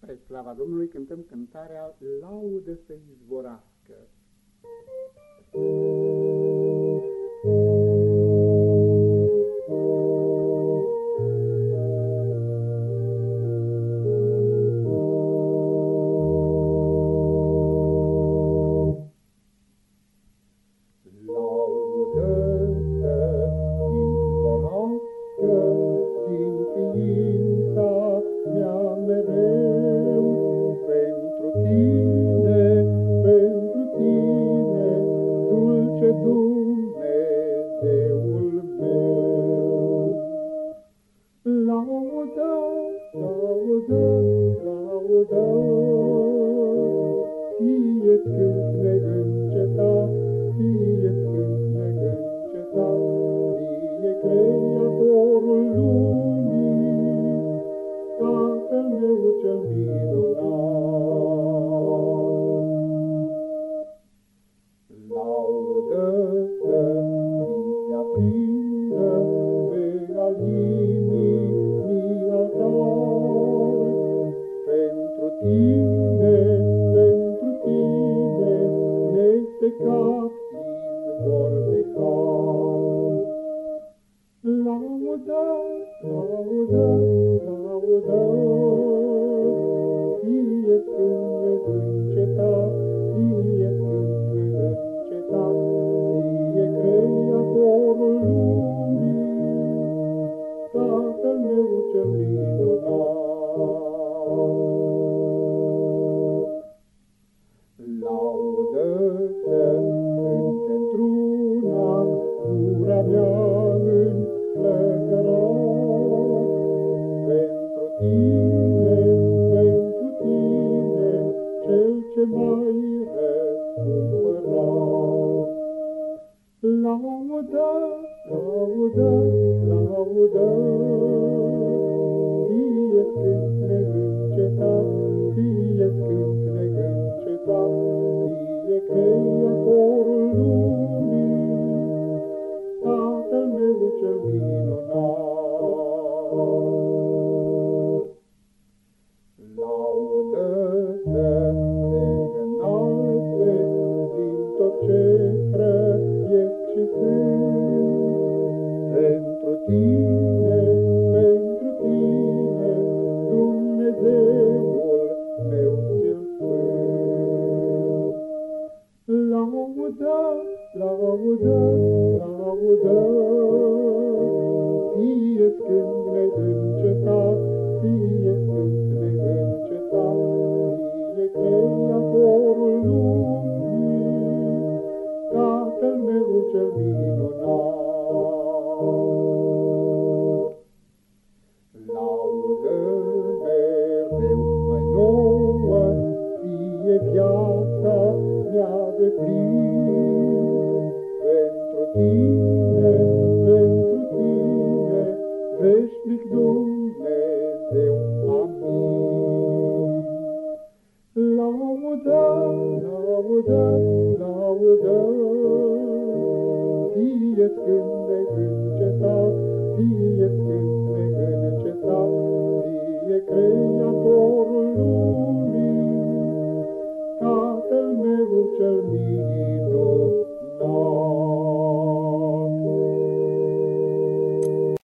Spre slava Domnului cântăm cântarea Laudă să izvorască. din ființa mea mereu. laudăm, laudăm, fie când lăudat, lăudat. Bine pentru tine, cel ce mai răscumpăra. Laudă, laudă, laudă, La Trauda, la trauda, fie-ți când ne veșnic Dumnezeu. Amin. Laudăm, laudăm, laudăm, fie-ți când neîncetat, fie-ți când neîncetat, fie Creatorul lumii, Tatăl meu cel minunat.